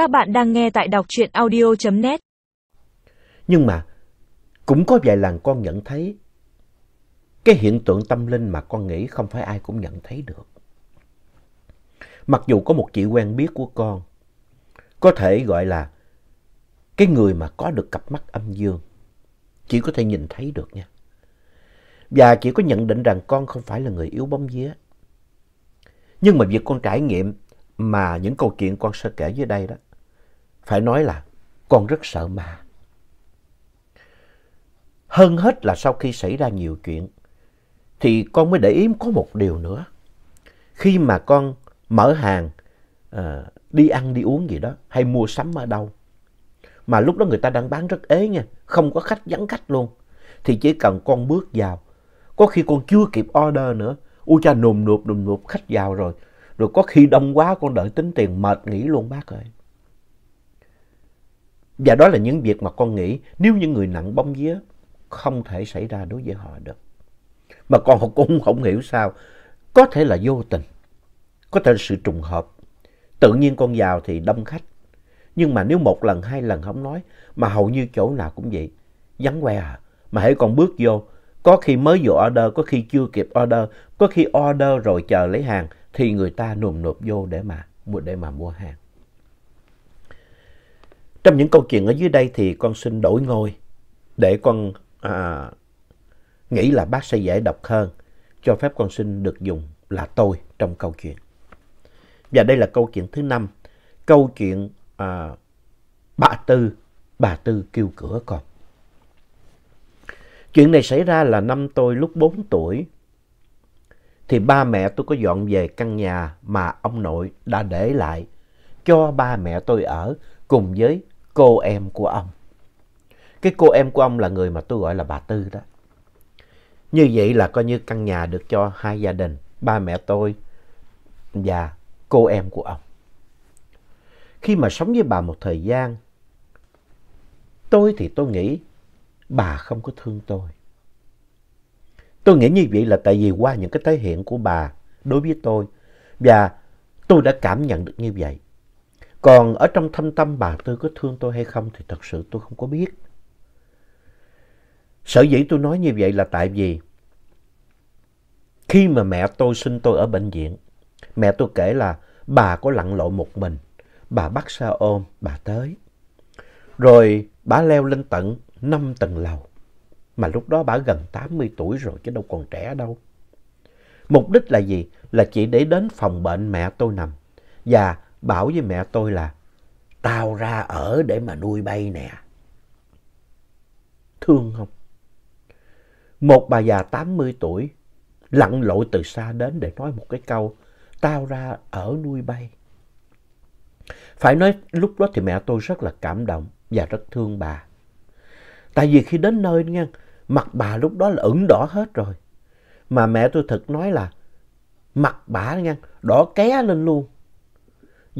Các bạn đang nghe tại đọc truyện audio.net. Nhưng mà cũng có vài lần con nhận thấy cái hiện tượng tâm linh mà con nghĩ không phải ai cũng nhận thấy được. Mặc dù có một chị quen biết của con, có thể gọi là cái người mà có được cặp mắt âm dương, chỉ có thể nhìn thấy được nha. Và chỉ có nhận định rằng con không phải là người yếu bóng vía. Nhưng mà việc con trải nghiệm mà những câu chuyện con sẽ kể dưới đây đó, phải nói là con rất sợ ma. Hơn hết là sau khi xảy ra nhiều chuyện, thì con mới để ý có một điều nữa. Khi mà con mở hàng, à, đi ăn đi uống gì đó, hay mua sắm ở đâu, mà lúc đó người ta đang bán rất ế nha, không có khách vắng khách luôn, thì chỉ cần con bước vào, có khi con chưa kịp order nữa, u cha nùm nụp nùm nụp khách vào rồi, rồi có khi đông quá con đợi tính tiền mệt nghỉ luôn bác ơi. Và đó là những việc mà con nghĩ nếu những người nặng bóng vía không thể xảy ra đối với họ được. Mà con cũng không hiểu sao. Có thể là vô tình. Có thể là sự trùng hợp. Tự nhiên con vào thì đông khách. Nhưng mà nếu một lần, hai lần không nói, mà hầu như chỗ nào cũng vậy. Vắng que à. Mà hãy còn bước vô, có khi mới vô order, có khi chưa kịp order, có khi order rồi chờ lấy hàng, thì người ta nùm nộp vô để mà, để mà mua hàng. Trong những câu chuyện ở dưới đây thì con xin đổi ngôi để con à, nghĩ là bác sẽ dễ đọc hơn. Cho phép con xin được dùng là tôi trong câu chuyện. Và đây là câu chuyện thứ năm. Câu chuyện à, bà Tư, bà Tư kêu cửa con. Chuyện này xảy ra là năm tôi lúc 4 tuổi. Thì ba mẹ tôi có dọn về căn nhà mà ông nội đã để lại cho ba mẹ tôi ở cùng với cô em của ông. Cái cô em của ông là người mà tôi gọi là bà Tư đó. Như vậy là coi như căn nhà được cho hai gia đình, ba mẹ tôi và cô em của ông. Khi mà sống với bà một thời gian, tôi thì tôi nghĩ bà không có thương tôi. Tôi nghĩ như vậy là tại vì qua những cái thể hiện của bà đối với tôi và tôi đã cảm nhận được như vậy. Còn ở trong thâm tâm bà Tư có thương tôi hay không thì thật sự tôi không có biết. Sở dĩ tôi nói như vậy là tại vì khi mà mẹ tôi sinh tôi ở bệnh viện, mẹ tôi kể là bà có lặn lội một mình, bà bắt xe ôm, bà tới. Rồi bà leo lên tận 5 tầng lầu. Mà lúc đó bà gần 80 tuổi rồi chứ đâu còn trẻ đâu. Mục đích là gì? Là chỉ để đến phòng bệnh mẹ tôi nằm. Và bảo với mẹ tôi là tao ra ở để mà nuôi bay nè. Thương không? Một bà già 80 tuổi lặn lội từ xa đến để nói một cái câu tao ra ở nuôi bay. Phải nói lúc đó thì mẹ tôi rất là cảm động và rất thương bà. Tại vì khi đến nơi nha, mặt bà lúc đó là ửng đỏ hết rồi. Mà mẹ tôi thật nói là mặt bà nha, đỏ ké lên luôn.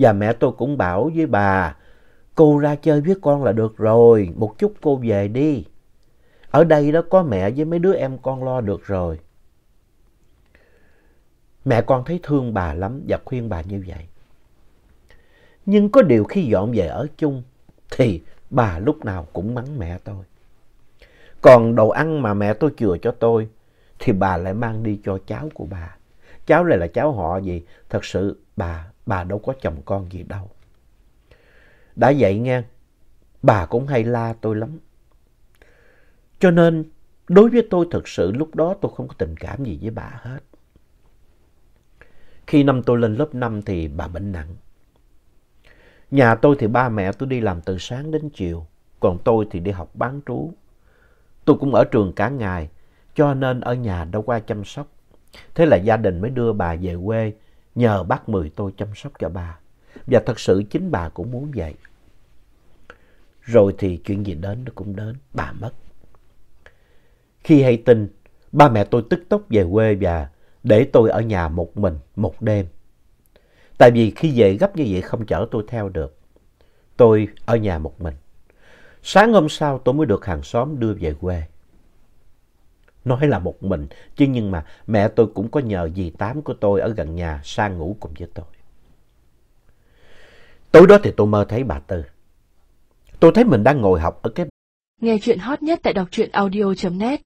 Và mẹ tôi cũng bảo với bà, cô ra chơi với con là được rồi, một chút cô về đi. Ở đây đó có mẹ với mấy đứa em con lo được rồi. Mẹ con thấy thương bà lắm và khuyên bà như vậy. Nhưng có điều khi dọn về ở chung thì bà lúc nào cũng mắng mẹ tôi. Còn đồ ăn mà mẹ tôi chừa cho tôi thì bà lại mang đi cho cháu của bà. Cháu này là cháu họ gì? Thật sự bà bà đâu có chồng con gì đâu. Đã vậy nghe, bà cũng hay la tôi lắm. Cho nên, đối với tôi thực sự lúc đó tôi không có tình cảm gì với bà hết. Khi năm tôi lên lớp 5 thì bà bệnh nặng. Nhà tôi thì ba mẹ tôi đi làm từ sáng đến chiều, còn tôi thì đi học bán trú. Tôi cũng ở trường cả ngày, cho nên ở nhà đâu qua chăm sóc. Thế là gia đình mới đưa bà về quê nhờ bác Mười tôi chăm sóc cho bà. Và thật sự chính bà cũng muốn vậy. Rồi thì chuyện gì đến nó cũng đến, bà mất. Khi hay tin, ba mẹ tôi tức tốc về quê và để tôi ở nhà một mình một đêm. Tại vì khi về gấp như vậy không chở tôi theo được. Tôi ở nhà một mình. Sáng hôm sau tôi mới được hàng xóm đưa về quê. Nói là một mình, chứ nhưng mà mẹ tôi cũng có nhờ dì Tám của tôi ở gần nhà sang ngủ cùng với tôi. Tối đó thì tôi mơ thấy bà Tư. Tôi thấy mình đang ngồi học ở cái... Nghe chuyện hot nhất tại đọc truyện audio.net